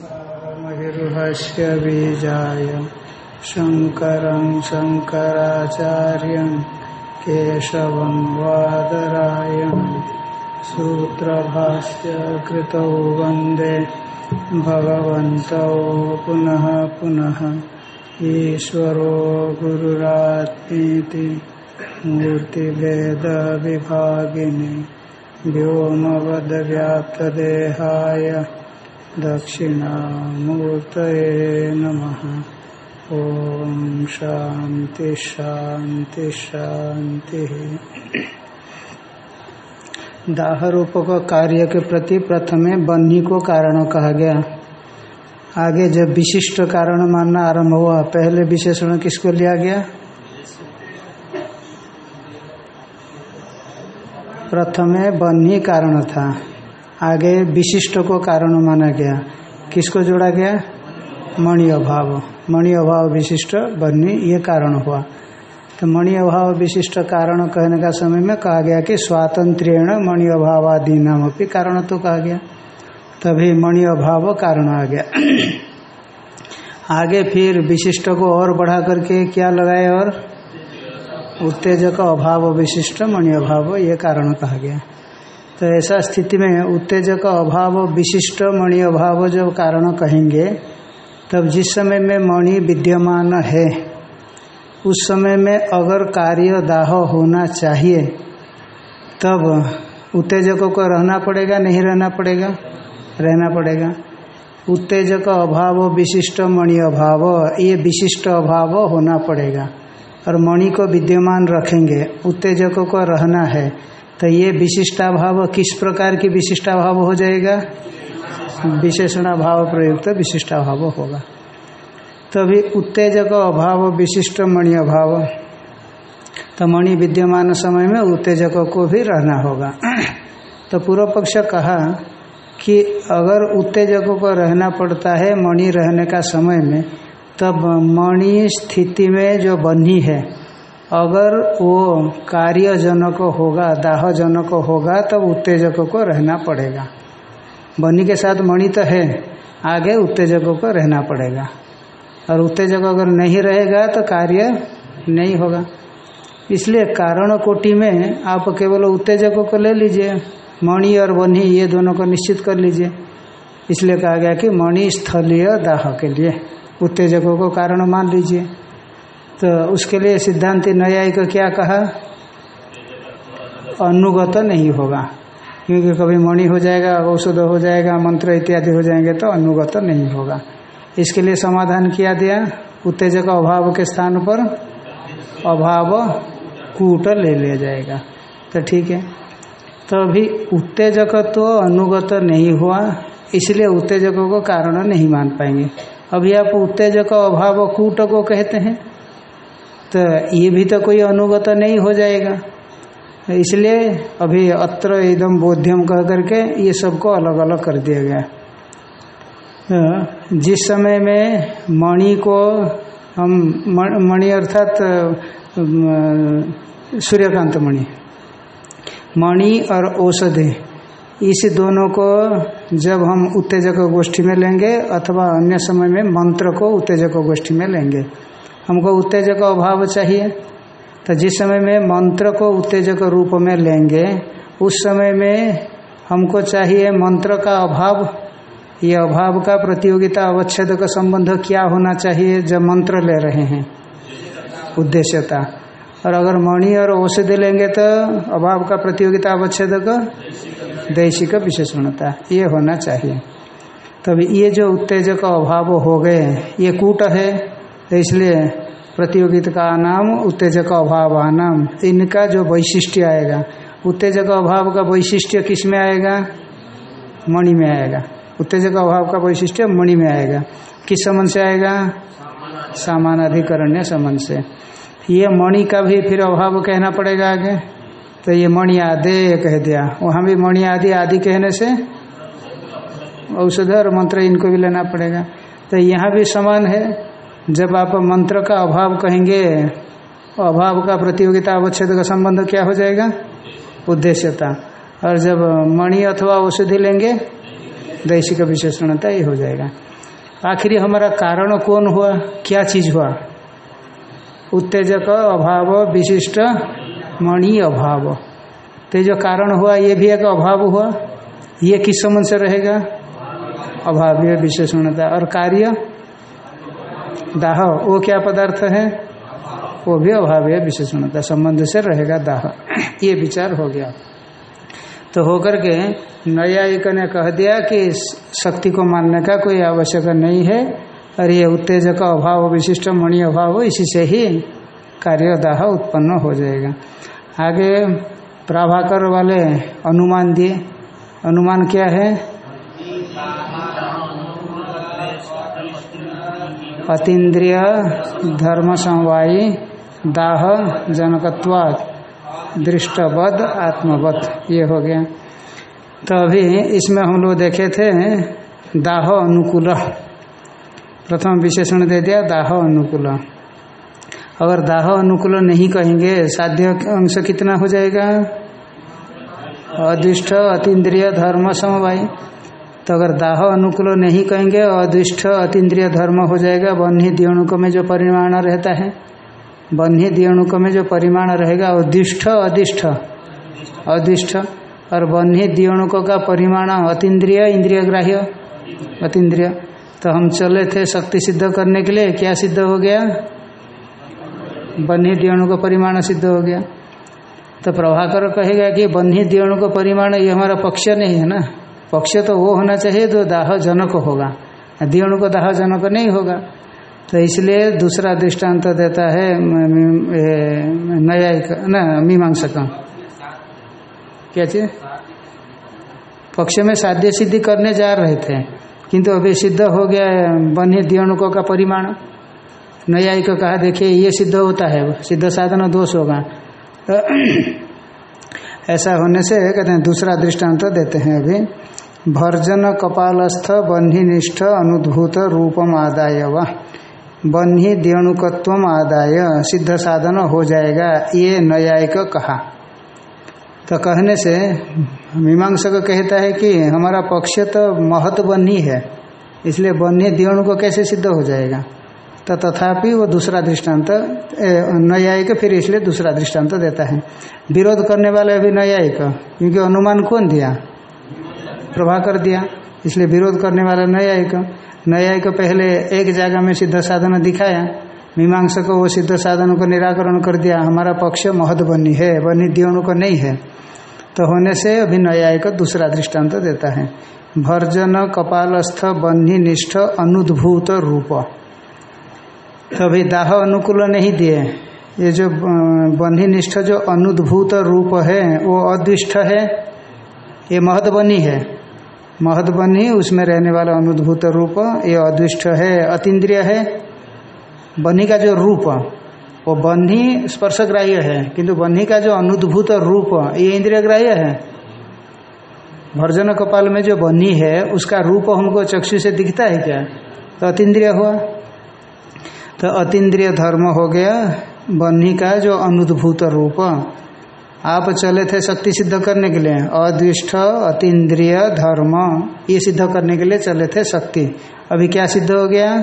सारमहिर्हस्य बीजाय शङ्करं शङ्कराचार्यं केशवं वादरायण सूत्रभास्य कृतौ वंदे भगवन्तौ पुनः पुनः ईश्वरो गुरुरात्मीति मूर्तिभेदविभागिनि व्योमवदव्याप्तदेहाय दक्षिणामूर्तये नमः। ॐ शान्ति शान्ति शान्ति। दाह कार्य के प्रति प्रथमे बन्ही को कारण कहा गया। आगे जब विशिष्ट कारण मानना आरंभ हुआ, पहले विशेषण किसको लिया गया? प्रथमे बन्ही कारण था। आगे विशिष्ट को कारण माना गया। किसको जोड़ा गया? मणि अभाव। मणि अभाव विशिष्ट बन्ही ये कारण हुआ। तो मणि अभाव विशिष्ट कारण कहने का समय में कहा गया कि स्वातंत्र्यण मणि अभाव आदि नाम अपनी कारण तो कहा गया। तभी मणि अभाव कारण आ गया। आगे फिर विशिष्ट को और बढ़ा करके क्या लगाए और? उत्तेजक अभाव विशिष्ट, मणि अभाव, ये कारण कहा गया। तो ऐसा स्थिति में उत्तेजक अभाव, विशिष्ट मणि अभाव जब कारण कहेंगे, तब जिस समय में मणि विद्यमान है, उस समय में अगर कार्य दाह होना चाहिए, तब उत्तेजकों को रहना पड़ेगा, नहीं रहना पड़ेगा? रहना पड़ेगा। उत्तेजक अभाव, विशिष्ट मणि अभाव, ये विशिष्ट अभाव होना पड़ेगा। और मणि को विद्यमान रखेंगे, उत्तेजकों को रहना है। तो ये विशिष्टाभाव किस प्रकार की विशिष्टाभाव हो जाएगा? विशेषणाभाव प्रयुक्त विशिष्टाभाव होगा। तभी उत्तेजक अभाव, विशिष्ट मणि अभाव। तो मणि विद्यमान समय में उत्तेजकों को भी रहना होगा। तो पूर्व पक्ष कहा कि अगर उत्तेजकों को रहना पड़ता है मणि रहने का समय में, तब मणि स्थिति में जो बनी है अगर वो कार्यजनक होगा, दाहजनक होगा, तब उत्तेजकों को रहना पड़ेगा। बनी के साथ मणि तो है, आगे उत्तेजकों को रहना पड़ेगा। और उत्तेजक अगर नहीं रहेगा तो कार्य नहीं होगा। इसलिए कारण कोटि में आप केवल उत्तेजकों को ले लीजिए, मणि और बनी, ये दोनों को निश्चित कर लीजिए। इसलिए कहा गया कि मणि स्थलीय दाह के लिए उत्तेजकों को कारण मान लीजिए। तो उसके लिए सिद्धांति न्यायिक को क्या कहा? अनुगत नहीं होगा। क्योंकि कभी मणि हो जाएगा, औषध हो जाएगा, मंत्र इत्यादि हो जाएँगे तो अनुगत नहीं होगा। इसके लिए समाधान किया दिया, उत्तेजक अभाव के स्थान पर अभाव कूट ले लिया जाएगा। तो ठीक है। तो अभी उत्तेजक तो अनुगत नहीं हुआ, इसलिए उत्तेजकों को कारण नहीं मान पाएँगे। अभी आप उत्तेजक अभाव कूट को कहते हैं। तो ये भी तो कोई अनुगत नहीं हो जाएगा। इसलिए अभी अत्र एकदम बोध्यम कह करके ये सबको अलग अलग कर दिया गया। तो जिस समय में मणि को हम मणि अर्थात सूर्यकांत मणि मणि और औषधि, इस दोनों को जब हम उत्तेजक गोष्ठी में लेंगे अथवा अन्य समय में मंत्र को उत्तेजक गोष्ठी में लेंगे। हमको उत्तेजक अभाव चाहिए। तो जिस समय में मंत्र को उत्तेजक रूप में लेंगे, उस समय में हमको चाहिए मंत्र का अभाव। ये अभाव का प्रतियोगिता अवच्छेद का संबंध क्या होना चाहिए, जब मंत्र ले रहे हैं? उद्देश्यता। और अगर मणि और औषधि लेंगे तो अभाव का प्रतियोगिता अवच्छेद का दैशिक विशेषणता, ये होना चाहिए। तब ये जो उत्तेजक अभाव हो गए, ये कूट है। तो इसलिए प्रतियोगिता का नाम उत्तेजक अभाव नाम। इनका जो वैशिष्ट्य आएगा, उत्तेजक अभाव का वैशिष्ट्य किसमें आएगा? मणि में आएगा। उत्तेजक अभाव का वैशिष्ट्य मणि में आएगा। किस संबंध से आएगा? सामान अधिकरण्य संबंध से। ये मणि का भी फिर अभाव कहना पड़ेगा आगे। तो ये मणि आदे कह दिया। वहाँ भी मणि आदि आदि कहने से औषध और मंत्र इनको भी लेना पड़ेगा। तो यहाँ भी समान है। जब आप मंत्र का अभाव कहेंगे, अभाव का प्रतियोगिता अवच्छेद का संबंध क्या हो जाएगा? उद्देश्यता। और जब मणि अथवा औषधि लेंगे, दैशिक विशेषणता ये हो जाएगा। आखिरी हमारा कारण कौन हुआ? क्या चीज़ हुआ? उत्तेजक, अभाव, विशिष्ट, मणि अभाव। तो जो कारण हुआ, ये भी एक अभाव हुआ? ये किस संबंध से रहेगा? अभाव्य विशेषणता। और कार्य? दाह। वो क्या पदार्थ है? वो भी अभाव्य विशेषणता, संबंध से रहेगा दाह। ये विचार हो गया। तो होकर के न्यायिक ने कह दिया कि शक्ति को मानने का कोई आवश्यक नहीं है, और ये उत्तेजक अभाव, विशिष्ट मणि अभाव, इसी से ही कार्यदाह उत्पन्न हो जाएगा। आगे प्राभाकर वाले अनुमान दिए। अनुमान क्या है? अतीन्द्रिय, धर्म समवायी, दाह, जनकत्वाद, दृष्टवद आत्मवत ये हो गया। तो अभी इसमें हम लोग देखे थे दाह अनुकूल। प्रथम विशेषण दे दिया, दाह अनुकूल। अगर दाह अनुकूल नहीं कहेंगे, साध्य अंश कितना हो जाएगा? अदृष्ट, अतीन्द्रिय, धर्म समवाय। तो अगर दाह अनुकूल नहीं कहेंगे, अदृष्ट अतीन्द्रिय धर्म हो जाएगा। बन्ही दियोणुक में जो परिमाण रहता है, बन्ही दियोणुक में जो परिमाण रहेगा अदिष्ठ अदिष्ठ अदिष्ठ और बन्ही दियोणुक का परिमाण अतीन्द्रिय इंद्रिय ग्राह्य अतीन्द्रिय। तो हम चले थे शक्ति सिद्ध करने के लिए। क्या सिद्ध हो गया? बन्ही दियोणु का परिमाण सिद्ध हो गया। तो प्रभाकर कहेगा कि बन्ही दियोणु का परिमाण ये हमारा पक्ष नहीं है ना? पक्ष तो वो होना चाहिए जो दाह जनक होगा। दियोणु को दाह जनक नहीं होगा। तो इसलिए दूसरा दृष्टांत तो देता है न्यायिक, न, मीमांसक। क्या चीज़? पक्ष में साध्य सिद्धि करने जा रहे थे, किंतु अभी सिद्ध हो गया बन्ही दियोणुकों का परिमाण। न्यायिक कहा, देखिए, ये सिद्ध होता है, सिद्ध साधन दोष होगा। तो ऐसा होने से कहते हैं, दूसरा दृष्टांत तो देते हैं अभी। भर्जन कपालस्थ बन्हीनिष्ठ अनुद्भूत रूपम आदाय व। बन्ही देणुकत्व आदाय, सिद्ध साधन हो जाएगा, ये न्यायिक कहा। तो कहने से मीमांसक कहता है कि हमारा पक्ष तो महत बन्ही है, इसलिए बन्ही देणु को कैसे सिद्ध हो जाएगा? तो तथापि वो दूसरा दृष्टांत न्यायिक, फिर इसलिए दूसरा दृष्टांत देता है। विरोध करने वाले अभी न्यायिक, क्योंकि अनुमान कौन दिया? प्रभाकर दिया। इसलिए विरोध करने वाला न्यायिक। न्यायिक पहले एक जगह में सिद्ध साधन दिखाया। मीमांसा को वो सिद्ध साधन को निराकरण कर दिया। हमारा पक्ष महद बनी है, बनी दियोणु को नहीं है। तो होने से अभी न्यायिक दूसरा दृष्टांत देता है। भर्जन कपालस्थ बन्ही निष्ठ अनुद्भूत रूप। तभी दाह अनुकूल नहीं दिए। ये जो बन्ही निष्ठ जो अनुद्भूत रूप है, वो अदृष्ट है, ये महदबनी है। महदबनी उसमें रहने वाला अनुद्भूत रूप, ये अदृष्ट है, अतीन्द्रिय है। बन्ही का जो रूप, वो बन्ही स्पर्शग्राह्य है, किंतु बन्ही का जो अनुद्भूत रूप, ये इंद्रिय ग्राह्य है। भर्जन कपाल में जो बन्ही है, उसका रूप हमको चक्षु से दिखता है क्या? तो अतीन्द्रिय हुआ। तो अतीन्द्रिय धर्म हो गया, बन्ही का जो अनुद्भूत रूप। आप चले थे शक्ति सिद्ध करने के लिए। अदृष्ट अतीन्द्रिय धर्म, ये सिद्ध करने के लिए चले थे शक्ति। अभी क्या सिद्ध हो गया?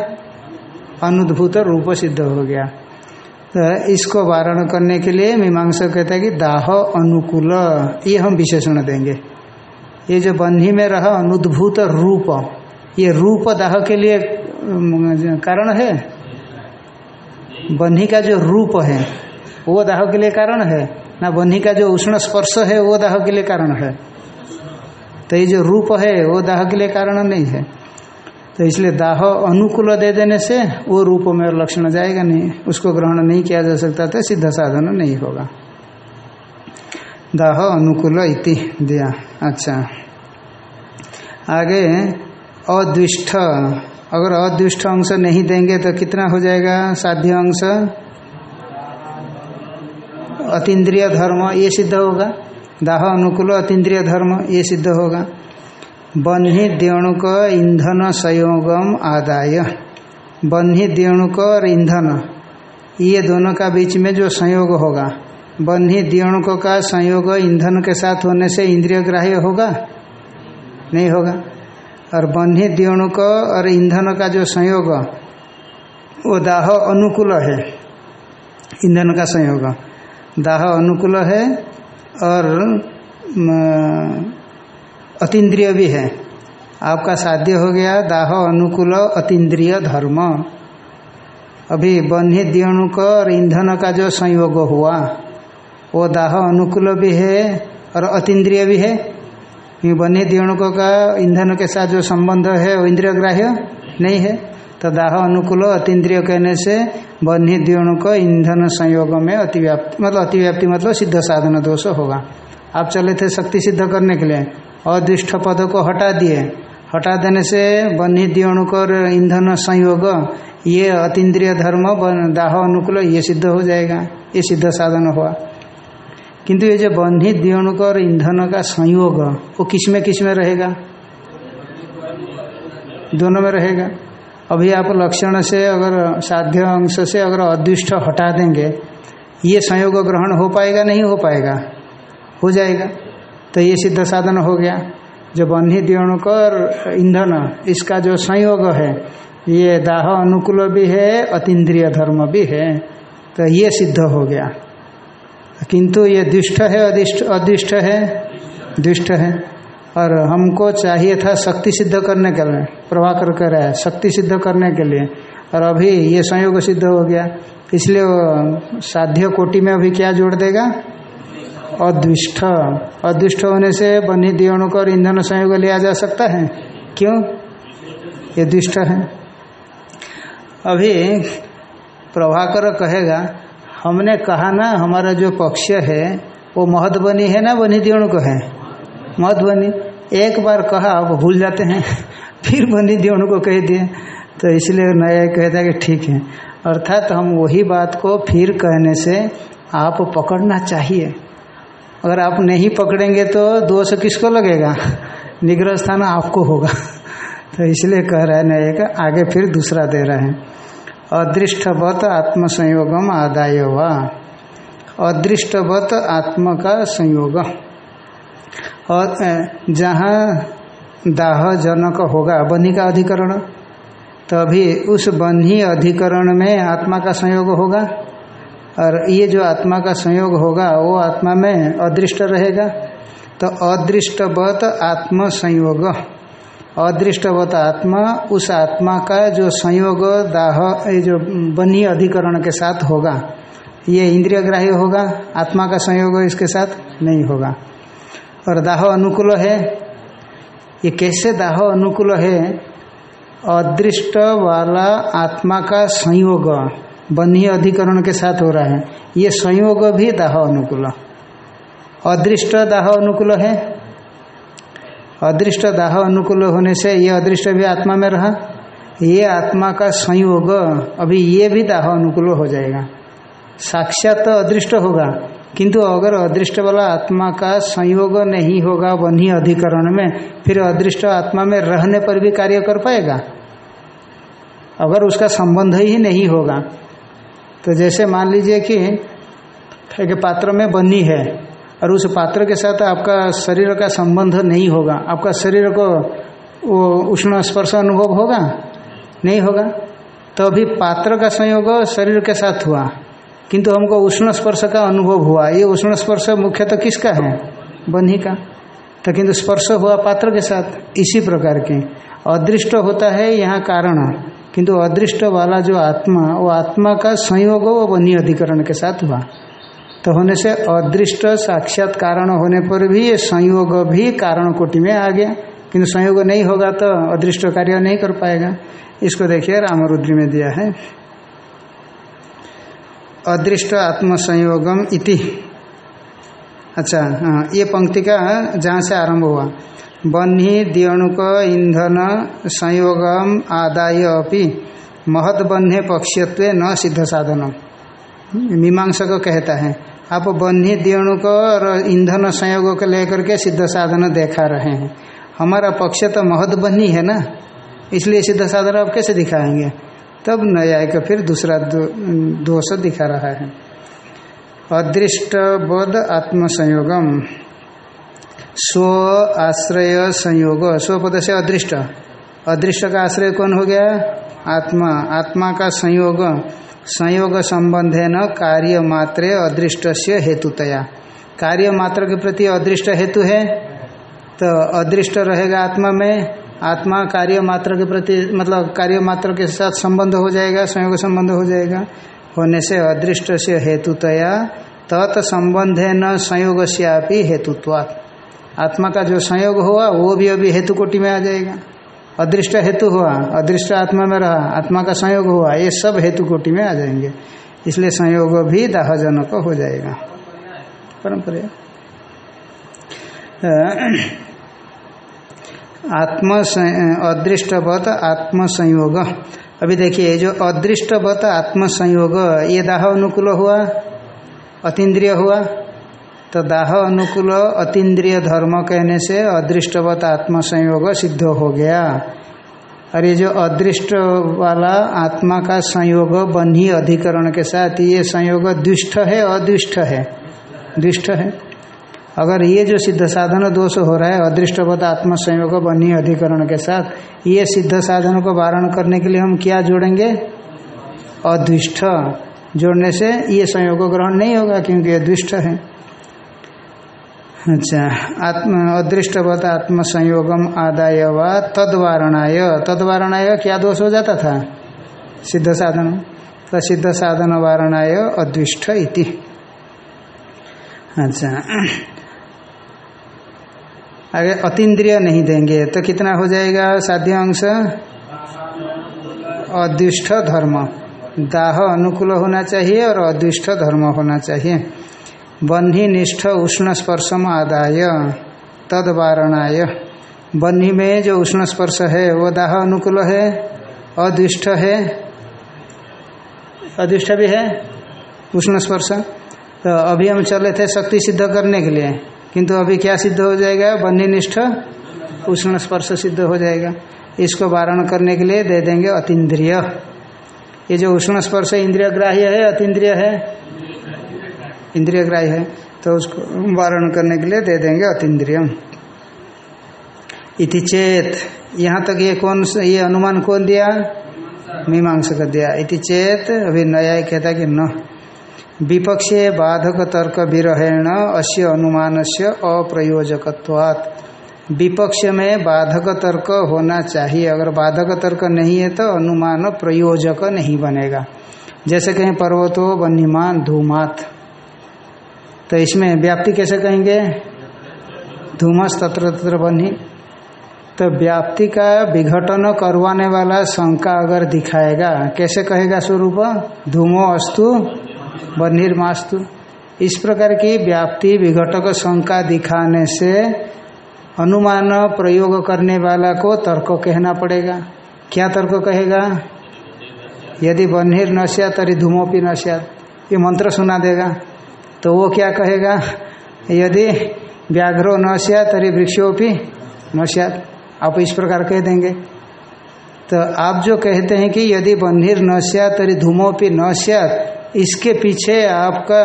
अनुद्भूत रूप सिद्ध हो गया। तो इसको वारण करने के लिए मीमांसा कहता है कि दाह अनुकूल, ये हम विशेषण देंगे। ये जो बन्ही में रहा अनुद्भूत रूप, ये रूप दाह के लिए कारण है? बन्ही का जो रूप है, वो दाह के लिए कारण है? ना बन्ही का जो उष्ण स्पर्श है, वो दाह के लिए कारण है? तो ये जो रूप है, वो दाह के लिए कारण नहीं है। तो इसलिए दाह अनुकूल दे देने से वो रूप में लक्षण जाएगा नहीं। उसको ग्रहण नहीं किया जा सकता तो सिद्ध साधन नहीं होगा। दाह अनुकूल इति दिया। अच्छा। आगे अद्विष्ठ अगर अद्विष्ट अंश नहीं देंगे तो कितना हो जाएगा? साध्य अंश? अतीन्द्रिय धर्म, ये सिद्ध होगा। दाह अनुकूल अतीन्द्रिय धर्म, ये सिद्ध होगा। बन्ही द्योणुक ईंधन संयोगम आदाय। बन्ही द्योणुक और ईंधन ये दोनों का बीच में जो संयोग होगा। बन्ही द्योणुक का संयोग ईंधन के साथ होने से इंद्रिय ग्राह्य होगा? नहीं होगा। और बन्ही द्योणुक और ईंधन का जो संयोग, वो दाह अनुकूल है। ईंधन का संयोग। दाह अनुकूल है और अतीन्द्रिय भी है। आपका साध्य हो गया, दाह अनुकूल, अतीन्द्रिय धर्म। अभी बन्ही द्योणुक और ईंधन का जो संयोग हुआ, वो दाह अनुकूल भी है और अतीन्द्रिय भी है। बन्ही द्योणुक का ईंधन के साथ जो संबंध है, वो इंद्रिय ग्राह्य नहीं है। तो दाह अनुकूल अतीन्द्रिय कहने से बन्ही द्योणुक ईंधन संयोग में अतिव्याप्ति मतलब अतिव्याप्ति मतलब सिद्ध साधन दोष होगा। आप चले थे शक्ति सिद्ध करने के लिए, अदृष्ट पद को हटा दिए। हटा देने से बन्ही दियोणुकर ईंधन संयोग, ये अतीन्द्रिय धर्म, दाह अनुकूल, ये सिद्ध हो जाएगा। ये सिद्ध साधन हुआ। किंतु ये जो बन्ही दियोणुकर ईंधन का संयोग वो किसमें रहेगा? दोनों में रहेगा। अभी आप लक्षण से अगर, साध्य अंश से अगर अदृष्ट हटा देंगे, ये संयोग ग्रहण हो पाएगा, नहीं हो पाएगा? हो जाएगा। तो ये सिद्ध साधन हो गया। जो बन्ही दियोणुक और ईंधन इसका जो संयोग है, ये दाह अनुकूल भी है, अतीन्द्रिय धर्म भी है। तो ये सिद्ध हो गया। किंतु ये दुष्ट है, अदिष्ट, अदृष्ट है, दुष्ट है। और हमको चाहिए था शक्ति सिद्ध करने के लिए, प्रभाकर कर रहा है, शक्ति सिद्ध करने के लिए। और अभी ये संयोग सिद्ध हो गया। इसलिए साध्य कोटि में अभी क्या जोड़ देगा? अदृष्ट। अदृष्ट होने से बनी दियोणु को ईंधन संयोग लिया जा सकता है। क्यों? ये दुष्ट है। अभी प्रभाकर कहेगा हमने कहा ना, हमारा जो पक्ष है, वो महत्वनी है ना बनी दियोणु को है। महत्वनी एक बार कहा, अब भूल जाते हैं। फिर बनी दियोणु को कह दिए। तो इसलिए नया कहता है कि ठीक है। अर्थात हम वही बात को फिर कहने से आप पकड़ना चाहिए। अगर आप नहीं पकड़ेंगे तो दोष किसको लगेगा? निग्रह स्थान आपको होगा। तो इसलिए कह रहे हैं का आगे फिर दूसरा दे रहे हैं। अदृष्टवत आत्मसंयोगम आदाय व अदृष्टवत आत्म का संयोग और जहाँ दाह जनक होगा बनी का अधिकरण, तभी उस बन्ही अधिकरण में आत्मा का संयोग होगा। और ये जो आत्मा का संयोग होगा, वो आत्मा में अदृष्ट रहेगा। तो अदृष्टवत आत्म संयोग अदृष्टवत आत्मा, उस आत्मा का जो संयोग, दाह, ये जो बनी अधिकरण के साथ होगा, ये इंद्रिय ग्राह्य होगा, आत्मा का संयोग इसके साथ नहीं होगा। और दाह अनुकूल है, ये कैसे दाह अनुकूल है? अदृष्ट वाला आत्मा का संयोग बन्ही अधिकरण के साथ हो रहा है, ये संयोग भी दाह अनुकूल। अदृष्ट दाह अनुकूल है अदृष्ट दाह अनुकूल होने से ये अदृष्ट भी आत्मा में रहा। ये आत्मा का संयोग, अभी ये भी दाह अनुकूल हो जाएगा। साक्षात तो अदृष्ट होगा, किंतु अगर अदृष्ट वाला आत्मा का संयोग नहीं होगा बन्ही अधिकरण में, फिर अदृष्ट आत्मा में रहने पर भी कार्य कर पाएगा। अगर उसका संबंध ही नहीं होगा तो जैसे मान लीजिए कि, एक पात्र में बनी है और उस पात्र के साथ आपका शरीर का संबंध नहीं होगा। आपका शरीर को वो उष्ण स्पर्श अनुभव होगा? नहीं होगा। तो अभी पात्र का संयोग शरीर के साथ हुआ। किंतु हमको उष्ण स्पर्श का अनुभव हुआ। ये उष्ण स्पर्श मुख्यतः किसका है? बन्ही का। तो किंतु स्पर्श हुआ पात्र के साथ, इसी प्रकार के। अदृष्ट होता है यहाँ कारण। किंतु अदृष्ट वाला जो आत्मा, वो आत्मा का संयोग वो बनी अधिकरण के साथ हुआ। तो होने से अदृष्ट साक्षात कारण होने पर भी ये संयोग भी कारण कोटि में आ गया। किंतु संयोग नहीं होगा तो अदृष्ट कार्य नहीं कर पाएगा। इसको देखिए रामरुद्री में दिया है। अदृष्ट आत्म संयोगम इति। अच्छा हाँ ये पंक्ति का जहाँ से आरंभ हुआ। बन्ही, दियणुक, ईंधन, संयोगम, आदाय अपि महद बन्हे पक्षत्व न सिद्ध साधन मीमांसा को कहता है आप बन्ही दियणुक और ईंधन संयोग को लेकर के सिद्ध साधन देखा रहे हैं। हमारा पक्ष तो महद बन्ही है ना? इसलिए सिद्ध साधन आप कैसे दिखाएँगे? तब नया का फिर दूसरा दोष दिखा रहा है। अदृष्ट बोध आत्म संयोगम स्व आश्रय संयोग। स्व पद से अदृष्ट। अदृष्ट का आश्रय कौन हो गया? आत्मा। आत्मा का संयोग। संयोग संबंध न कार्य मात्रे अदृष्ट से हेतुतया। कार्य मात्र के प्रति अदृष्ट हेतु है? तो अदृष्ट रहेगा आत्मा में, आत्मा कार्य मात्र के प्रति मतलब कार्य मात्र के साथ संबंध हो जाएगा संयोग संबंध हो जाएगा। होने से अदृष्ट से हेतुतया तत्संबंध न संयोग हेतुत्वात्। आत्मा का जो संयोग हुआ वो भी अभी हेतु कोटि में आ जाएगा। अदृष्ट हेतु हुआ, अदृष्ट आत्मा में रहा, आत्मा का संयोग हुआ, ये सब हेतु कोटि में आ जाएँगे। इसलिए संयोग भी दाहजनक हो जाएगा। परंपरा। आत्म अदृष्टवत आत्म संयोग अभी देखिए, जो अदृष्टवत आत्म संयोग ये दाह अनुकूल हुआ? अतीन्द्रिय हुआ? तो दाह अनुकूल अतीन्द्रिय धर्म कहने से अदृष्टवत आत्म संयोग सिद्ध हो गया। और ये जो अदृष्ट वाला आत्मा का संयोग बन्ही अधिकरण के साथ ये संयोग दुष्ट है, अदृष्ट है। दुष्ट है। अगर ये जो सिद्ध साधन दोष हो रहा है, अदृष्टवत आत्म संयोग बन्ही अधिकरण के साथ, ये सिद्ध साधन को वारण करने के लिए हम क्या जोड़ेंगे? अदृष्ट। जोड़ने से ये संयोग ग्रहण नहीं होगा क्योंकि ये दुष्ट है। अच्छा आत्म, अदृष्टवत आत्म संयोगम आदाय व तदवारणाय। तदवारणाय क्या दोष हो जाता था? सिद्ध साधन। तो सिद्ध साधन वारणाय अदृष्ट इति। अच्छा। आगे अतीन्द्रिय नहीं देंगे तो कितना हो जाएगा साध्य अंश? अदृष्ट धर्म। दाह अनुकूल होना चाहिए और अदृष्ट धर्म होना चाहिए। बन्ही निष्ठ उष्ण स्पर्शम आदाय तद वारणाय बन्ही में जो उष्ण स्पर्श है, वो दाह अनुकूल है, अदृष्ट है? अदृष्ट भी है? उष्ण स्पर्श। तो अभी हम चले थे शक्ति सिद्ध करने के लिए, किंतु अभी क्या सिद्ध हो जाएगा? बन्ही निष्ठ उष्ण स्पर्श सिद्ध हो जाएगा। इसको वारण करने के लिए दे देंगे अतीन्द्रिय। ये जो उष्ण स्पर्श इंद्रिय ग्राह्य है, अतीन्द्रिय है इंद्रिय ग्राह्य है तो उसको वारण करने के लिए दे देंगे अतीन्द्रियम। इति चेत। यहाँ तक ये कौन ये अनुमान कौन दिया? मीमांस का दिया। इति चेत अभी नया कहता कि न। विपक्षे बाधक तर्क विरहेण, अस्य अनुमान से अप्रयोजकत्वात्। विपक्ष में बाधक तर्क होना चाहिए। अगर बाधक तर्क नहीं है तो अनुमान प्रयोजक नहीं बनेगा। जैसे कहें पर्वतो वन्यमान धूमात। तो इसमें व्याप्ति कैसे कहेंगे? धूमस तत्र तत्र बनी तो व्याप्ति का विघटन करवाने वाला शंका अगर दिखाएगा, कैसे कहेगा स्वरूप? धूमो अस्तु बनिर्मास्तु इस प्रकार की व्याप्ति, विघटक शंका दिखाने से अनुमान प्रयोग करने वाला को तर्क कहना पड़ेगा। क्या तर्क कहेगा? यदि बन्हीर नश्या तरी धूमोपी नश्या ये मंत्र सुना देगा। तो वो क्या कहेगा? यदि व्याघ्रो न सिया तरी वृक्षोपी न आप इस प्रकार कह देंगे। तो आप जो कहते हैं कि यदि बंधिर न सिया तरी धूमोपी न इसके पीछे आपका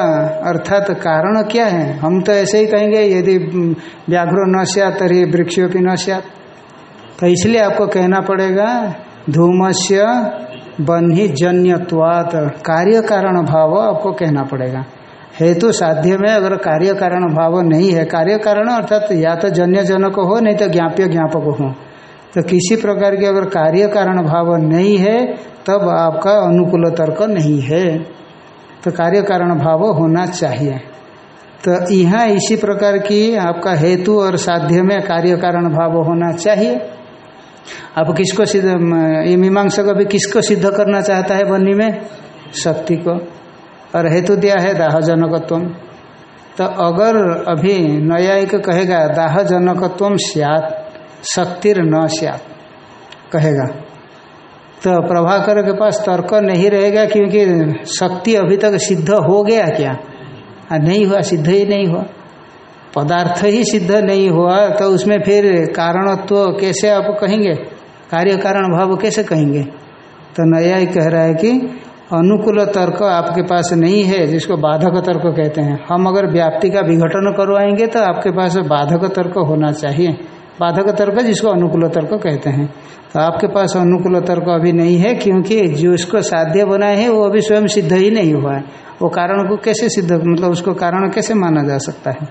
अर्थात तो कारण क्या है? हम तो ऐसे ही कहेंगे, यदि व्याघ्रो न सिया तरी वृक्षोपी न तो इसलिए आपको कहना पड़ेगा, धूमस्य बन्ही जन्यत्वात कार्य कारण भाव आपको कहना पड़ेगा। हेतु साध्य में अगर कार्य कारण भाव नहीं है कार्य कारण अर्थात तो या तो जन्य जनक हो, नहीं तो ज्ञाप्य ज्ञापक हो। तो किसी प्रकार के अगर कार्य कारण भाव नहीं है, तब आपका अनुकूल तर्क नहीं है। तो कार्य कारण भाव होना चाहिए। तो यहाँ इसी प्रकार की आपका हेतु और साध्य में कार्य कारण भाव होना चाहिए। आप किसको सिद्ध ये को भी किसको सिद्ध करना चाहता है बन्नी में? शक्ति को। और हेतु दिया है दाह जनकत्व तो अगर अभी न्यायिक कहेगा दाह जनकत्व सियात, शक्तिर न सियात, कहेगा। तो प्रभाकर के पास तर्क नहीं रहेगा क्योंकि शक्ति अभी तक सिद्ध हो गया क्या? नहीं हुआ, सिद्ध ही नहीं हुआ। पदार्थ ही सिद्ध नहीं हुआ तो उसमें फिर कारणत्व तो कैसे आप कहेंगे? कार्य कारण भाव कैसे कहेंगे? तो नया ही कह रहा है कि अनुकूल तर्क आपके पास नहीं है, जिसको बाधक तर्क कहते हैं। हम अगर व्याप्ति का विघटन करवाएँगे तो आपके पास बाधक तर्क होना चाहिए। बाधक तर्क जिसको अनुकूल तर्क कहते हैं। तो आपके पास अनुकूल तर्क अभी नहीं है, क्योंकि जो इसको साध्य बनाए हैं, वो अभी स्वयं सिद्ध ही नहीं हुआ है। वो कारण को कैसे सिद्ध मतलब उसको कारण कैसे माना जा सकता है?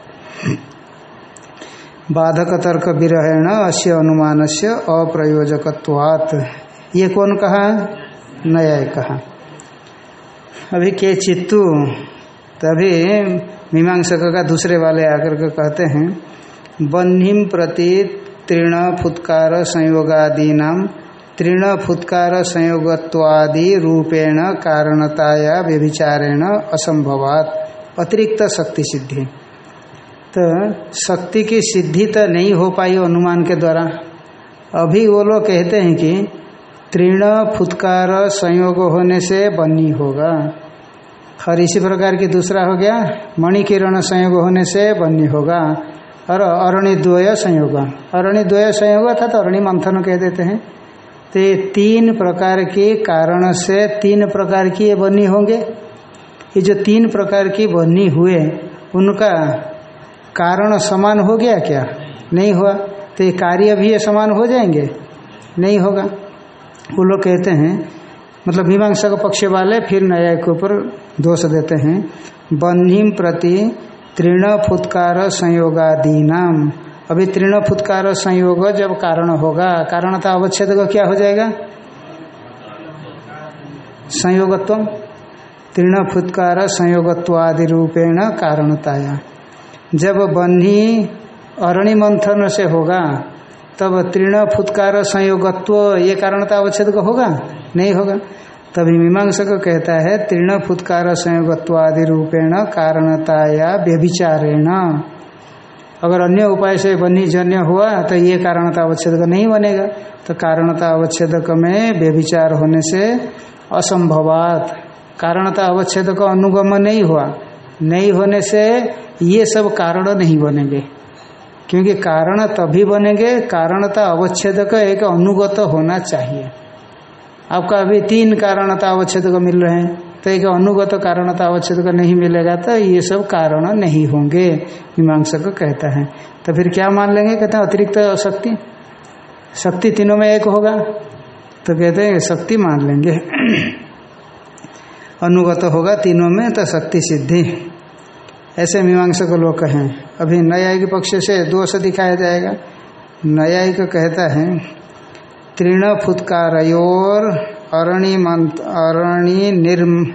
बाधक तर्क विरहेण अस्य अनुमान से अप्रयोजकत्वात्। ये कौन कहा? नया कहा। अभी के चित्तु, तभी मीमांसक का दूसरे वाले आकर के कहते हैं बन्हीम प्रति तृण फुत्कार संयोगादीना तृण फुत्कार संयोगत्वादि रूपेण कारणताया व्यभिचारेण असंभवात। अतिरिक्त शक्ति सिद्धि। तो शक्ति की सिद्धि तो नहीं हो पाई अनुमान के द्वारा। अभी वो लोग कहते हैं कि तृण फुत्कार संयोग होने से बनी होगा। और इसी प्रकार की दूसरा हो गया, मणिकिरण संयोग होने से बनी होगा। और अरणि द्वय संयोग अरणि द्वय संयोग अर्थात अरणि मंथन कह देते हैं। तो ये तीन प्रकार के कारण से तीन प्रकार की ये बनी होंगे। ये जो तीन प्रकार की बनी हुए, उनका कारण समान हो गया क्या? नहीं हुआ। तो ये कार्य भी ये समान हो जाएँगे? नहीं होगा। वो लोग कहते हैं मतलब मीमांसा पक्ष वाले फिर न्याय के ऊपर दोष देते हैं। बन्हीम प्रति तृण फुत्कार संयोगादीनाम। अभी तृण फुत्कार संयोग जब कारण होगा, कारणता अवच्छेद का क्या हो जाएगा? संयोगत्व तृण फुत्कार संयोगत्वादि रूपेण कारणताया। जब बन्ही अरणि मंथन से होगा तब तृण फुत्कार संयोगत्व, ये कारणता अवच्छेद का होगा? नहीं होगा। तभी मीमांसक कहता है तृण फुत्कार संयोगत्वादि रूपेण कारणताया व्यभिचारेण। अगर अन्य उपाय से बन्ही जन्य हुआ तो ये कारणता अवच्छेद का नहीं बनेगा। तो कारणता अवच्छेद में व्यभिचार होने से असंभवात। कारणता अवच्छेद का अनुगम नहीं हुआ। नहीं होने से ये सब कारण नहीं बनेंगे। क्योंकि कारण तभी बनेंगे, कारणता का एक अनुगत होना चाहिए। आपका अभी तीन कारणता का मिल रहे हैं तो एक अनुगत कारणता अवच्छेद का नहीं मिलेगा तो ये सब कारण नहीं होंगे, मीमांसक कहता है। तो फिर क्या मान लेंगे, कहते हैं अतिरिक्त शक्ति? शक्ति तीनों में एक होगा तो कहते हैं शक्ति मान लेंगे। अनुगत होगा तीनों में तो शक्ति सिद्धि। ऐसे मीमांसक लोग कहें अभी न्यायिक पक्ष से दोष दिखाया जाएगा। न्यायिक कहता है तृण फुत्कारोर अरणि अरणि निर्म,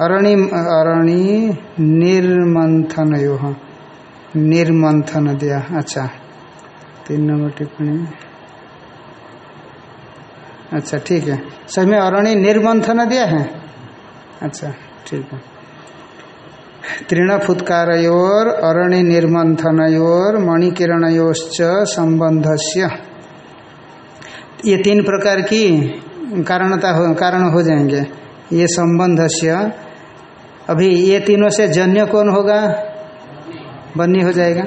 अरणि अरणि निर्मंथन यो निर्मंथन दिया। अच्छा तीन नंबर टिप्पणी। अच्छा ठीक है। सही में अरणि निर्मंथन दिया है। अच्छा ठीक है। तृण फुत्कारोर अरणि निर्मंथनयोर मणिकिरणयोश्च संबंधस्य ये तीन प्रकार की कारणता हो, कारण हो जाएँगे। ये संबंधस्य अभी ये तीनों से जन्य कौन होगा? बन्नी हो जाएगा।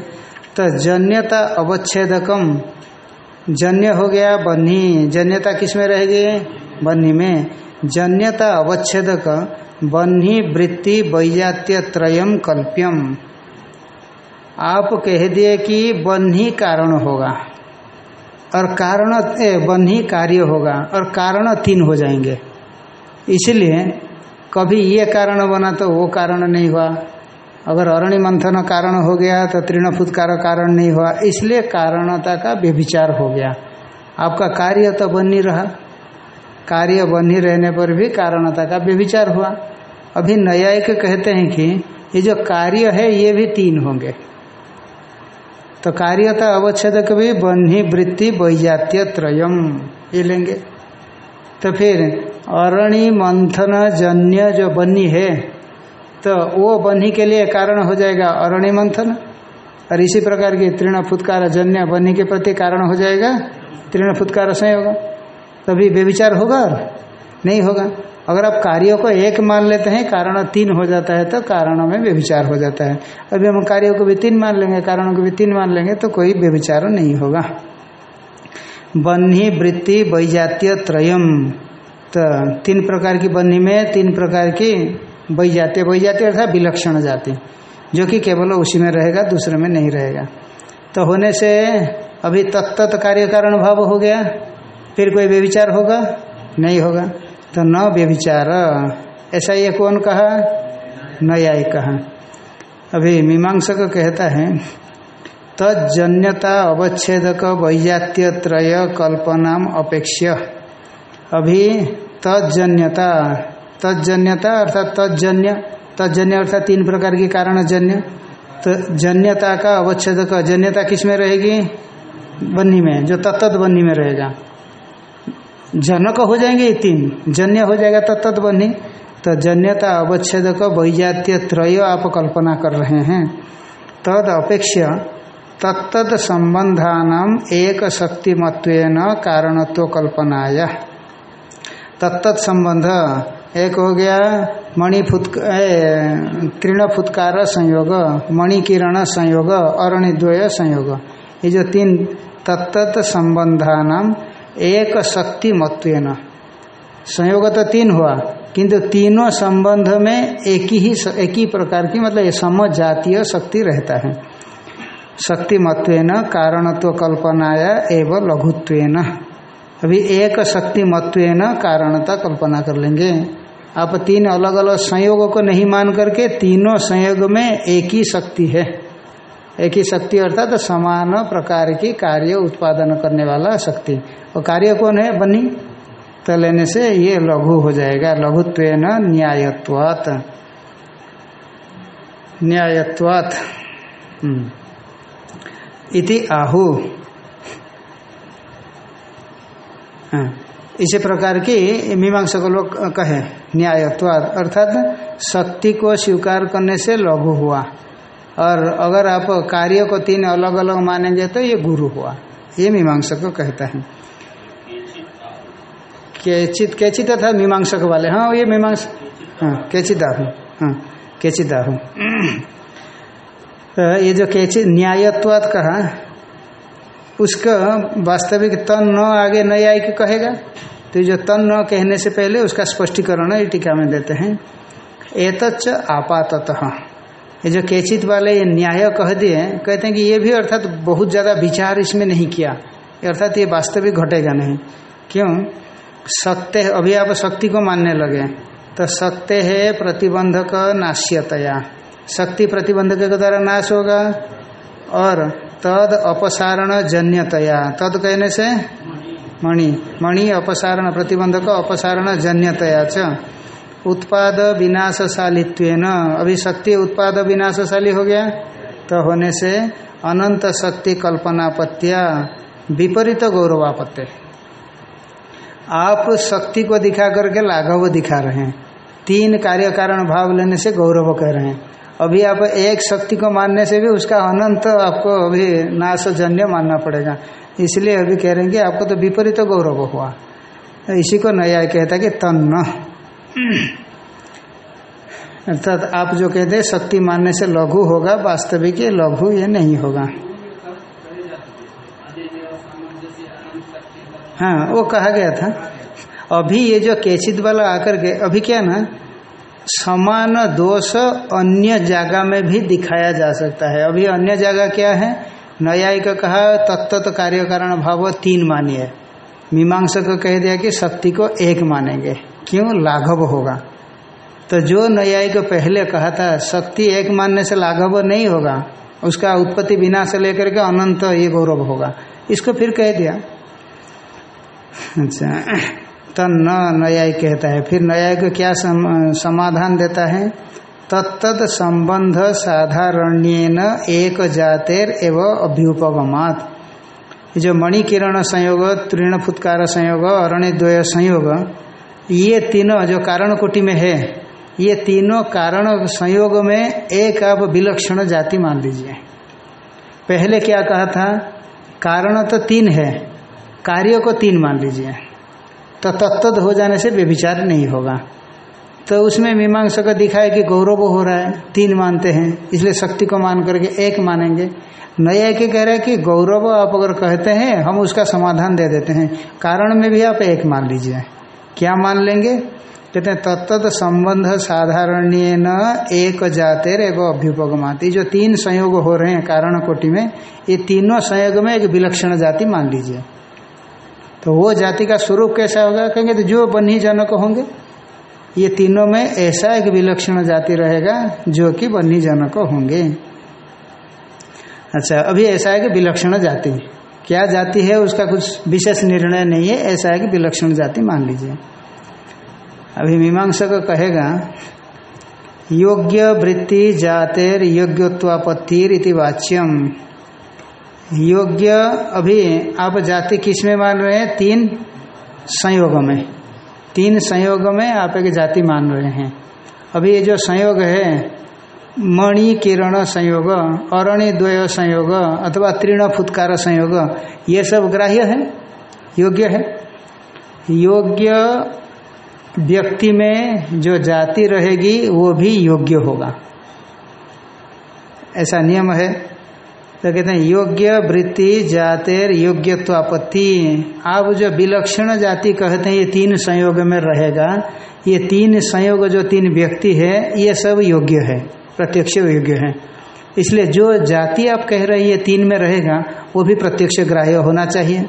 तो जन्यता अवच्छेदकम, जन्य हो गया बन्ही जन्यता किसमें रहेगी? बन्ही में। जन्यता अवच्छेदक बन्ही वृत्ति वैजात्य त्रयम कल्प्यम। आप कह दिए कि बन्ही कारण होगा और कारण बन्ही कार्य होगा और कारण तीन हो जाएँगे। इसलिए कभी ये कारण बना तो वो कारण नहीं हुआ। अगर अरण्य मंथन कारण हो गया तो तृणफुत्कार कारण नहीं हुआ। इसलिए कारणता का व्यभिचार हो गया। आपका कार्य तो बनी रहा। कार्य बन ही रहने पर भी कारणता का व्यभिचार हुआ। अभी न्यायिक कहते हैं कि ये जो कार्य है, ये भी तीन होंगे। तो कार्यता अवच्छेद भी बन्ही वृत्ति वैजात्य त्रयम, ये लेंगे। तो फिर अरणि मंथन जन्य जो बन्ही है तो वो बन्ही के लिए कारण हो जाएगा अरणि मंथन, और इसी प्रकार की तृण फुत्कार जन्य बन्ही के प्रति कारण हो जाएगा तृण फुत्कार संयोग तभी व्यविचार होगा नहीं होगा। अगर आप कार्यों को एक मान लेते हैं, कारण तीन हो जाता है तो कारणों में व्यभिचार हो जाता है। अभी हम कार्यों को भी तीन मान लेंगे, कारणों को भी तीन मान लेंगे तो कोई व्यविचार नहीं होगा। बन्ही वृत्ति वैजातीय त्रयम। तो तीन प्रकार की बन्ही में तीन प्रकार की वैजातीय वैजातीय अर्थात विलक्षण जाति, जो कि केवल उसी में रहेगा, दूसरे में नहीं रहेगा। तो होने से अभी तत्त कार्य कारण भाव हो गया। फिर कोई व्यविचार होगा? नहीं होगा। तो न व्यविचार। ऐसा ये कौन कहा? न्यायिक कहा। अभी मीमांसक कहता है तजन्यता अवच्छेदक वैजात्य त्रय कल्पनाम अपेक्ष्य। अभी तजन्यता तजन्यता अर्थात तजन्य तजन्य अर्थात तीन प्रकार की कारण जन्य। तो जन्यता का अवच्छेदक, जन्यता किसमें रहेगी? बन्नी में, जो तत्त बन्नी में रहेगा। जनक हो जाएँगे ये तीन। जन्य हो जाएगा तत्त बन्ही। तो जन्यता अवच्छेद का वैजात्य त्रय आप कल्पना कर रहे हैं। तद अपेक्षा तत्त संबंधान एक शक्तिमत्व कारणत्व कल्पनाया। तत्त संबंध एक हो गया, मणि फुत तृण फुत्कार संयोग, मणि किरण संयोग अरणिद्वय संयोग। ये जो तीन तत्त संबंधान एक शक्ति मत्व संयोग तो तीन हुआ, किंतु तीनों संबंध में एक ही एक ही प्रकार की मतलब ये सम जातीय शक्ति रहता है। शक्ति मत्व कारणत्व कल्पनाया एवं लघुत्व अभी एक शक्ति मत्व कारणता कल्पना कर लेंगे। आप तीन अलग अलग संयोगों को नहीं मान करके तीनों संयोग में एक ही शक्ति है। एक ही शक्ति अर्थात तो समान प्रकार की कार्य उत्पादन करने वाला शक्ति। और कार्य कौन है? बनी। तो लेने से ये लघु हो जाएगा। लघुत्व न्यायत्वात। न्यायत्वात। हम्म। इति आहु। हाँ। इसी प्रकार की मीमांसा को लोग कहे। न्यायत्वाद अर्थात शक्ति को स्वीकार करने से लघु हुआ। और अगर आप कार्य को तीन अलग अलग मानेंगे तो ये गुरु हुआ। ये मीमांसक कहता है। केचित केचित था मीमांसक वाले। हाँ ये मीमांस हाँ केचिदाहु हाँ। केचिदाहु तो ये जो केचित न्यायत्वाद कहा, उसका वास्तविक तन न आगे न आय के कहेगा? तो जो तन न कहने से पहले उसका स्पष्टीकरण ये टीका में देते हैं। एतच आपातः ये जो केचित वाले ये न्याय कह दिए कहते हैं कि ये भी अर्थात बहुत ज़्यादा विचार इसमें नहीं किया। अर्थात ये वास्तविक घटेगा नहीं। क्यों? सत्य अभी आप शक्ति को मानने लगे तो सत्य है प्रतिबंधक नाश्यतया शक्ति प्रतिबंधक के द्वारा नाश होगा, और तद अपसारण जन्यतया। तद कहने से? मणि। मणि अपसारण प्रतिबंधक अपसारण जन्यतया। च उत्पाद विनाशशालित्व अभी शक्ति उत्पाद विनाशशाली हो गया तो होने से अनंत शक्ति कल्पनापत्या विपरीत गौरवापत्य आप शक्ति को दिखा करके लाघव दिखा रहे हैं। तीन कार्य कारण भाव लेने से गौरव कह रहे हैं। अभी आप एक शक्ति को मानने से भी उसका अनंत आपको अभी नाशजन्य मानना पड़ेगा। इसलिए अभी कह रहे हैं कि आपको तो विपरीत गौरव हुआ। इसी को नया कहता कि तन्न। अर्थात आप जो कहते हैं, शक्ति मानने से लघु होगा, वास्तविक ये लघु ये नहीं होगा। हाँ वो कहा गया था। अभी ये जो केचित वाला आकर के अभी क्या ना, समान दोष अन्य जगह में भी दिखाया जा सकता है। अभी अन्य जगह क्या है? न्यायिक कहा तत्त कार्य कारण भाव तीन मानिए मीमांसा को कह दिया कि शक्ति को एक मानेंगे। क्यों लाघव होगा? तो जो न्यायिक पहले कहा था शक्ति एक मानने से लाघव नहीं होगा उसका उत्पत्ति बिना से लेकर के अनंत ये गौरव होगा। इसको फिर कह दिया। अच्छा तो न न्यायिक कहता है। फिर न्यायिक क्या सम, समाधान देता है? तत्त संबंध साधारण्य एक जातेर एवं अभ्युपगमात। जो मणिकिरण संयोग तृण फुत्कार संयोग अरणिद्वय संयोग ये तीनों जो कारण कोटि में है, ये तीनों कारण संयोग में एक आप विलक्षण जाति मान लीजिए। पहले क्या कहा था? कारण तो तीन है, कार्य को तीन मान लीजिए। तो तत्त हो जाने से व्यभिचार नहीं होगा। तो उसमें मीमांसा का दिखा है कि गौरव हो रहा है, तीन मानते हैं, इसलिए शक्ति को मान करके एक मानेंगे। नया के कह रहे हैं कि गौरव आप अगर कहते हैं, हम उसका समाधान दे देते हैं। कारण में भी आप एक मान लीजिए। क्या मान लेंगे? कहते हैं तत्त संबंध साधारणीय न एक जातेर एवं अभ्युपगमाती। जो तीन संयोग हो रहे हैं कारण कोटि में, ये तीनों संयोग में एक विलक्षण जाति मान लीजिए। तो वो जाति का स्वरूप कैसा होगा? कहेंगे तो जो बन्ही जनक होंगे। ये तीनों में ऐसा एक विलक्षण जाति रहेगा जो कि बन्ही जनक होंगे। अच्छा अभी ऐसा है कि विलक्षण जाति। क्या जाति है उसका कुछ विशेष निर्णय नहीं है, ऐसा है कि विलक्षण जाति मान लीजिए। अभी मीमांसक कहेगा, योग्य वृत्ति जातेर योग्योत्वापत्तिर इति वाच्यम। योग्य, अभी आप जाति किसमें मान रहे हैं? तीन संयोग में। तीन संयोग में आप एक जाति मान रहे हैं। अभी ये जो संयोग है मणि किरण संयोग अरणि द्वय संयोग, अथवा तीर्ण फुत्कार संयोग, ये सब ग्राह्य है? योग्य है? योग्य व्यक्ति में जो जाति रहेगी, वो भी योग्य होगा। ऐसा नियम है। तो कहते हैं, योग्य वृत्ति, जातेर योग्यत्व आपत्ति आप जो विलक्षण जाति कहते हैं, ये तीन संयोग में रहेगा। ये तीन संयोग, जो तीन व्यक्ति है, ये सब योग्य है। प्रत्यक्ष योग्य है। इसलिए जो जाति आप कह रही है तीन में रहेगा, वो भी प्रत्यक्ष ग्राह्य होना चाहिए।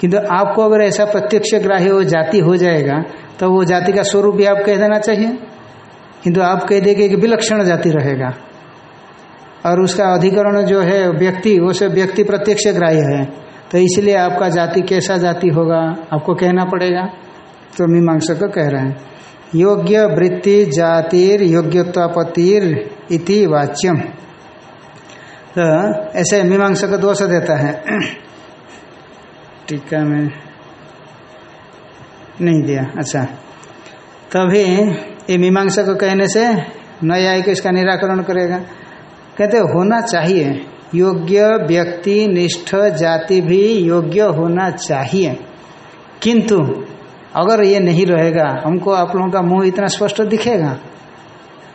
किंतु आपको अगर ऐसा प्रत्यक्ष ग्राह्य वो जाति हो जाएगा तो वो जाति का स्वरूप भी आप कह देना चाहिए। किंतु आप कह देंगे कि विलक्षण जाति रहेगा। और उसका अधिकरण जो है, व्यक्ति, वो सब व्यक्ति प्रत्यक्ष ग्राह्य है। तो इसलिए आपका जाति कैसा जाति होगा, आपको कहना पड़ेगा। तो मीमांसा को कह रहे हैं। योग्य वृत्ति जातिर योग्यत्वापतिर इति वाच्यम। तो ऐसे मीमांसक दोष देता है। टीका में नहीं दिया। अच्छा। तभी ये मीमांसा को कहने से न्यायिक इसका निराकरण करेगा। कहते, होना चाहिए। योग्य व्यक्ति निष्ठ जाति भी योग्य होना चाहिए। किंतु अगर ये नहीं रहेगा, हमको आप लोगों का मुँह इतना स्पष्ट दिखेगा?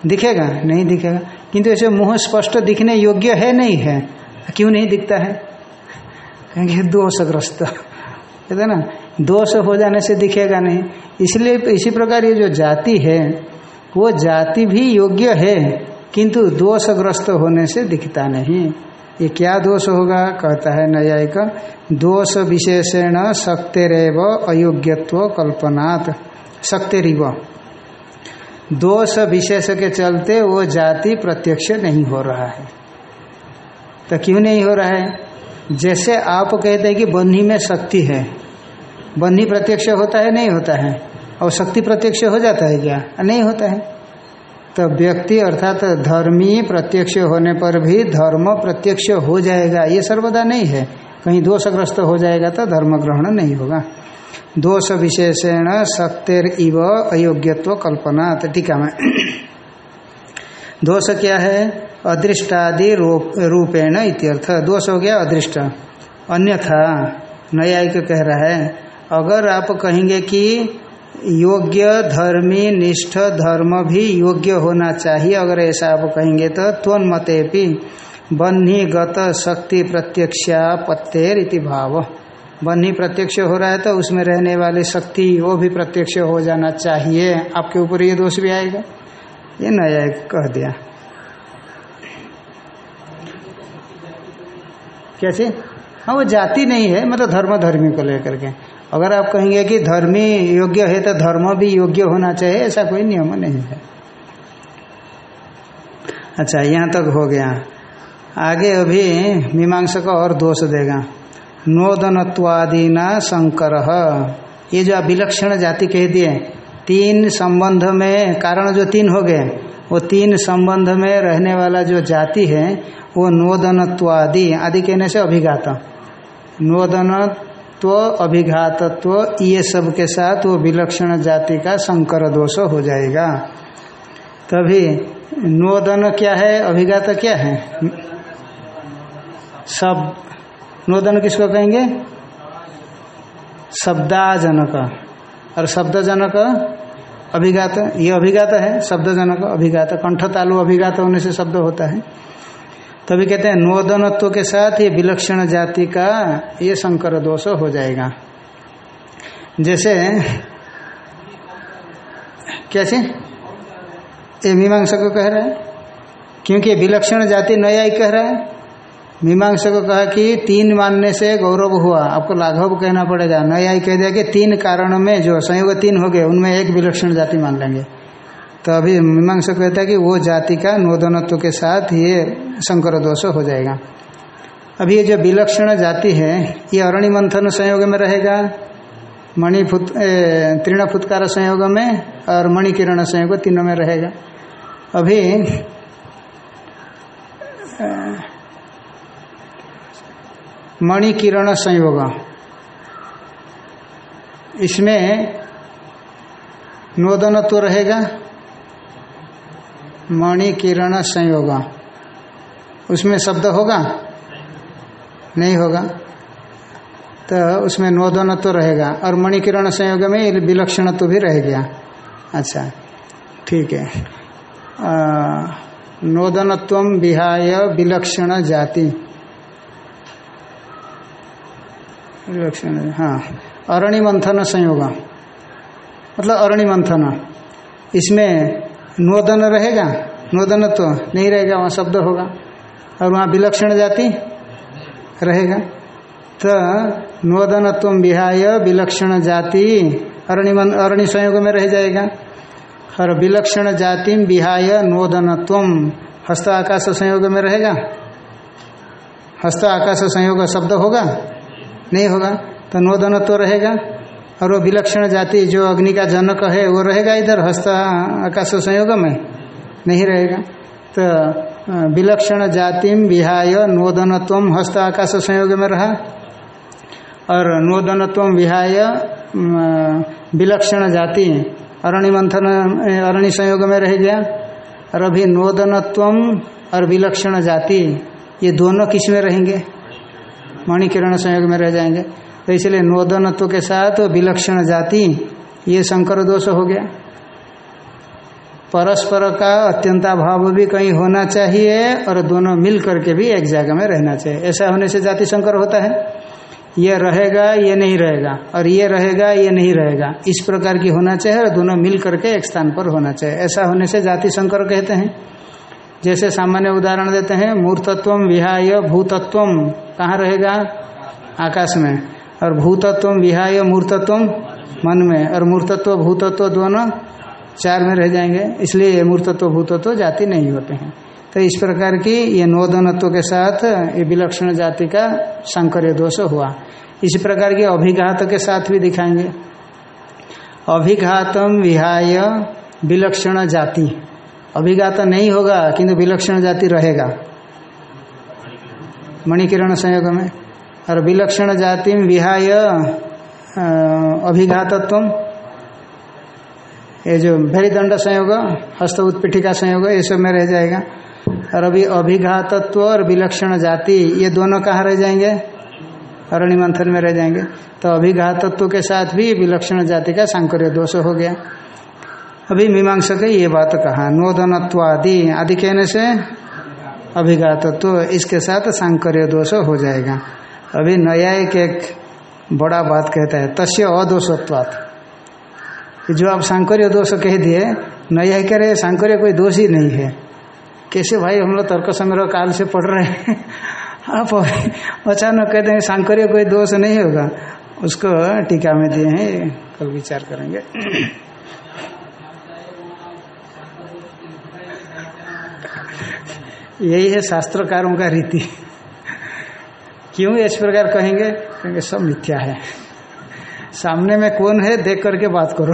दिखेगा? नहीं दिखेगा। किंतु ऐसे मुँह स्पष्ट दिखने योग्य है नहीं है? क्यों नहीं दिखता है? कहेंगे दोषग्रस्त। कहते हैं ना? दोष हो जाने से दिखेगा नहीं। इसलिए इसी प्रकार ये जो जाति है, वो जाति भी योग्य है, किंतु दोषग्रस्त होने से दिखता नहीं। ये क्या दोष होगा? कहता है न्यायिक, दोष विशेषण शक्तिरव अयोग्यत्व कल्पनात्। शक्तिरिव। दोष विशेष के चलते वो जाति प्रत्यक्ष नहीं हो रहा है। तो क्यों नहीं हो रहा है? जैसे आप कहते हैं कि बन्ही में शक्ति है, बन्ही प्रत्यक्ष होता है, नहीं होता है? और शक्ति प्रत्यक्ष हो जाता है क्या? नहीं होता है। तो व्यक्ति अर्थात धर्मी प्रत्यक्ष होने पर भी धर्म प्रत्यक्ष हो जाएगा। ये सर्वदा नहीं है। कहीं दोषग्रस्त हो जाएगा तो धर्म ग्रहण नहीं होगा। दोष विशेषण सत्यर इव अयोग्यत्व कल्पना तो टीका में। दोष क्या है? अदृष्टादि रूपेण इत्यर्थ। दोष हो गया अदृष्ट। अन्यथा न्यायिक कह रहा है, अगर आप कहेंगे कि योग्य धर्मी निष्ठ धर्म भी योग्य होना चाहिए। अगर ऐसा आप कहेंगे तो त्वन्मते भी बन्ही गत शक्ति प्रत्यक्षा पत्तेर इति भाव। बन्ही प्रत्यक्ष हो रहा है तो उसमें रहने वाली शक्ति वो भी प्रत्यक्ष हो जाना चाहिए। आपके ऊपर ये दोष भी आएगा। ये नया कह दिया। कैसे? हाँ वो जाति नहीं है मतलब धर्म धर्मी को लेकर के। अगर आप कहेंगे कि धर्मी योग्य है तो धर्म भी योग्य होना चाहिए, ऐसा कोई नियम नहीं है। अच्छा यहाँ तक हो गया। आगे अभी मीमांसा का और दोष देगा। नोदनत्वादिना शंकर ये जो आप विलक्षण जाति कह दिए, तीन संबंध में कारण जो तीन हो गए, वो तीन संबंध में रहने वाला जो जाति है, वो नोदनत्वादि, आदि कहने से अभिघात। नोदन अभिघातत्व अभिघातत्व, ये सब के साथ वो विलक्षण जाति का संकर दोष हो जाएगा। तभी नोदन क्या है, अभिघात क्या है? सब। नोदन किसको कहेंगे? शब्दाजनक। और शब्दजनक, अभिघात, ये अभिघात है, शब्दजनक, अभिघात। कंठ तालु अभिघात होने से शब्द होता है। तभी कहते हैं नोदनत्व के साथ ये विलक्षण जाति का ये संकर दोष हो जाएगा। जैसे कैसे ये मीमांसा को कह रहा है। क्योंकि विलक्षण जाति नया ही कह रहा है। मीमांसा को कहा कि तीन मानने से गौरव हुआ। आपको लाघव कहना पड़ेगा। नया ही कह दिया कि तीन कारणों में जो संयोग तीन हो गए, उनमें एक विलक्षण जाति मान लेंगे। तो अभी मीमांसा कहता है कि वो जाति का नोदनत्व के साथ ये शंकर दोष हो जाएगा। अभी ये जो विलक्षण जाति है, ये अरणि मंथन संयोग में रहेगा मणिफुत तीर्ण फुतकार संयोग में और मणिकिरण संयोग तीनों में रहेगा। अभी मणिकिरण संयोग, इसमें नोदनत्व तो रहेगा मणिकिरण संयोग। उसमें शब्द होगा? नहीं होगा। तो उसमें नोदनत्व तो रहेगा। और मणिकिरण संयोग में विलक्षणत्व तो भी रह गया। अच्छा ठीक है। नोदनत्व विहाय विलक्षण जाति। विलक्षण हाँ। अरणि मंथन संयोग। मतलब अरणि मंथन इसमें नोदन रहेगा, नोदन तो नहीं रहेगा, वहाँ शब्द होगा। और वहाँ विलक्षण जाति रहेगा। तो नोदनत्व विहाय विलक्षण जाति, अरणि अरणि संयोग में रह जाएगा। और विलक्षण जाति विहाय नोदनत्व, हस्त आकाश संयोग में रहेगा। हस्त आकाश संयोग शब्द होगा? नहीं होगा। तो नोदन तो रहेगा। और वो विलक्षण जाति जो अग्नि का जनक है, वो रहेगा इधर हस्त आकाश संयोग में, नहीं रहेगा। तो विलक्षण जातिम विहाय नोदनत्व हस्त आकाश संयोग में रहा। और नोदनत्व विहाय विलक्षण जाति, अरण्य मंथन, अरण्य संयोग में रह गया। और अभी नोदनत्व और विलक्षण जाति, ये दोनों किसमें रहेंगे? मणिकिरण संयोग में रह जाएँगे। तो इसलिए नोदनत्व के साथ विलक्षण जाति, ये शंकर दोष हो गया। परस्पर का अत्यंता भाव भी कहीं होना चाहिए और दोनों मिल करके भी एक जगह में रहना चाहिए। ऐसा होने से जाति संकर होता है। ये रहेगा, ये नहीं रहेगा। और ये रहेगा, ये नहीं रहेगा। इस प्रकार की होना चाहिए और दोनों मिल करके एक स्थान पर होना चाहिए। ऐसा होने से जाति संकर कहते हैं। जैसे सामान्य उदाहरण देते हैं, मूर्तत्व विहाय भूतत्व। कहाँ रहेगा? आकाश में। और भूतत्व विहाय मूर्तत्व मन में। और मूर्तत्व, भूतत्व दोनों चार में रह जाएँगे, इसलिए ये मूर्तत्व, भूतत्व जाति नहीं होते हैं। तो इस प्रकार की ये नोदनत्व के साथ ये विलक्षण जाति का संकर्य दोष हुआ। इसी प्रकार के अभिघात के साथ भी दिखाएँगे। अभिघातम विहाय विलक्षण जाति। अभिघात नहीं होगा, किंतु विलक्षण जाति रहेगा। मणिकिरण संयोग में और विलक्षण जाति विहाय अभिघातत्व। ये जो भैरीदंड संयोग, हस्त उत्पीठिका संयोग, ये सब में रह जाएगा। और अभी अभिघातत्व और विलक्षण जाति, ये दोनों कहाँ रह जाएँगे? अरण्य मंथन में रह जाएँगे। तो अभिघातत्व के साथ भी विलक्षण जाति का सांकर्य दोष हो गया। अभी मीमांसा के ये बात कहा। नोदनत्वादि, आदि कहने से अभिघातत्व, इसके साथ सांकर्य दोष हो जाएगा। अभी न्यायिक एक बड़ा बात कहता है, तस्य अदोषत्वात। जो आप सांकर्य दोष कह दिए न्याय कह रहे सांकर्य कोई दोष ही नहीं है। कैसे भाई हम लोग तर्क संग्रह काल से पढ़ रहे हैं? आप अचानक कहते हैं, सांकर्य कोई दोष नहीं होगा। उसको टीका में दिए हैं, कल विचार करेंगे। यही है शास्त्रकारों का रीति। क्यों इस प्रकार कहेंगे? क्योंकि सब मिथ्या है। सामने में कौन है, देख करके बात करो।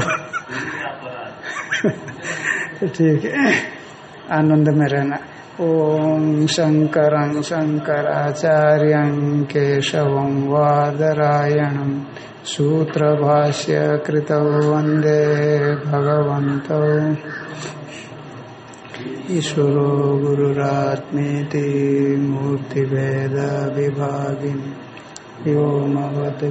ठीक है। आनंद में रहना। ओम शंकर शंकराचार्य केशव वादरायण सूत्र भाष्य कृत वंदे भगवत ईश्वरो गुरुरात्मेति मूर्तिभेद विभागिन व्योमवत